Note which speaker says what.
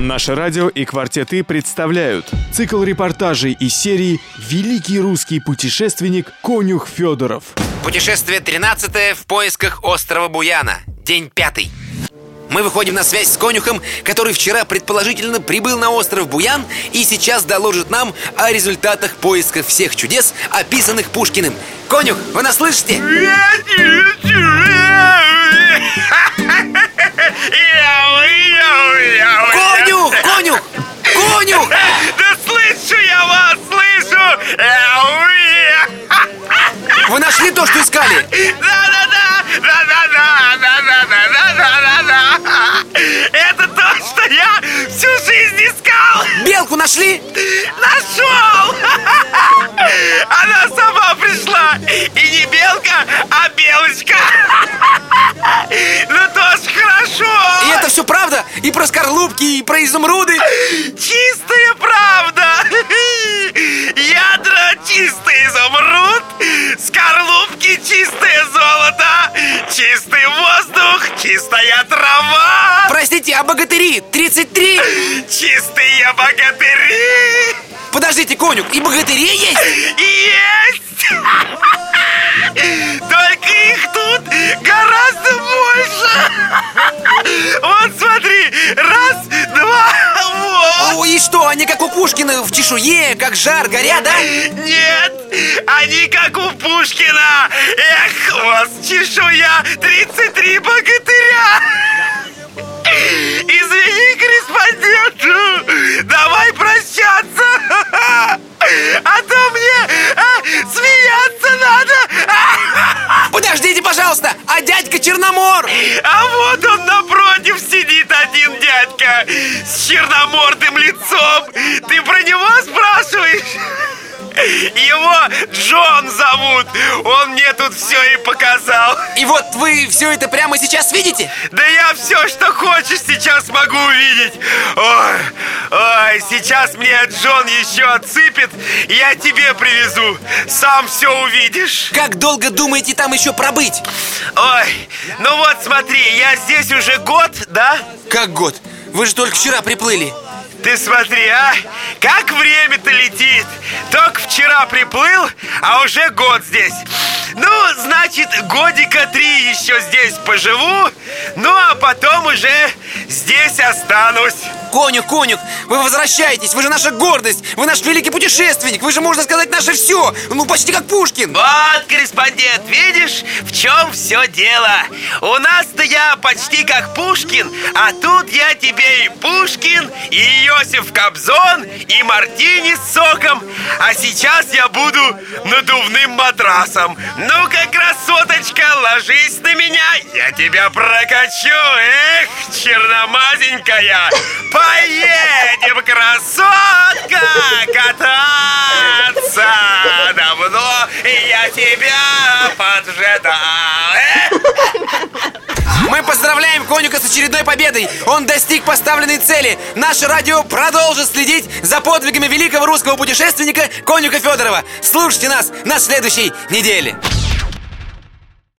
Speaker 1: Наше радио и «Квартеты» представляют цикл репортажей из серии «Великий русский путешественник Конюх Федоров».
Speaker 2: Путешествие 13 в поисках острова Буяна. День пятый. Мы выходим на связь с конюхом, который вчера предположительно прибыл на остров Буян и сейчас доложит нам о результатах поисков всех чудес, описанных Пушкиным. Конюх, вы нас слышите? Конюх!
Speaker 3: Да слышу я вас, слышу!
Speaker 2: Вы нашли то, что искали?
Speaker 3: Да-да-да! Да-да-да! Да-да-да! Это то, что я всю жизнь искал!
Speaker 2: Белку нашли?
Speaker 3: Нашел! Она сама пришла! И не белка, а белочка!
Speaker 2: И про скорлупки, и про изумруды?
Speaker 3: Чистая правда! Ядра чистый изумруд, скорлупки чистое золото, чистый воздух, чистая трава,
Speaker 2: Простите, а богатыри? 33?
Speaker 3: чистые богатыри.
Speaker 2: Подождите, конюх, и богатыри есть?
Speaker 3: Есть!
Speaker 2: Пушкина в чешуе, как жар, горят, да?
Speaker 3: Нет, они как у Пушкина Эх, хвост, чешуя, 33 богатыря Извини, корреспондент, давай прощаться А то мне а, смеяться надо
Speaker 2: Подождите, пожалуйста, а дядька Черномор?
Speaker 3: А вот С черномордым лицом Ты про него спрашиваешь? Его Джон зовут Он мне тут все и показал
Speaker 2: И вот вы все это прямо сейчас видите?
Speaker 3: Да я все, что хочешь, сейчас могу увидеть Ой, ой, сейчас мне Джон еще отсыпет Я тебе привезу Сам все увидишь
Speaker 2: Как долго думаете там еще пробыть?
Speaker 3: Ой, ну вот смотри, я здесь уже год, да?
Speaker 2: Как год? Вы же только вчера приплыли.
Speaker 3: Ты смотри, а, как время-то летит. Только вчера приплыл, а уже год здесь. Ну, значит, годика три еще здесь поживу. Ну, а потом уже здесь останусь.
Speaker 2: Конюх, конюх, вы возвращаетесь, вы же наша гордость Вы наш великий путешественник, вы же, можно сказать, наше все Ну, почти как Пушкин.
Speaker 3: Вот, корреспондент, видишь, в чем все дело? У нас-то я почти как Пушкин А тут я тебе и Пушкин, и Иосиф Кобзон, и Мартини с соком. А сейчас я буду надувным матрасом. Ну-ка, красоточка, ложись на меня Я тебя прокачу, эх, черномазенькая. Поедем, красотка, кататься Давно я тебя поджидал. Эх!
Speaker 2: Мы поздравляем конюха с очередной победой. Он достиг поставленной цели. Наше радио продолжит следить за подвигами великого русского путешественника Конюха Федорова. Слушайте нас на следующей неделе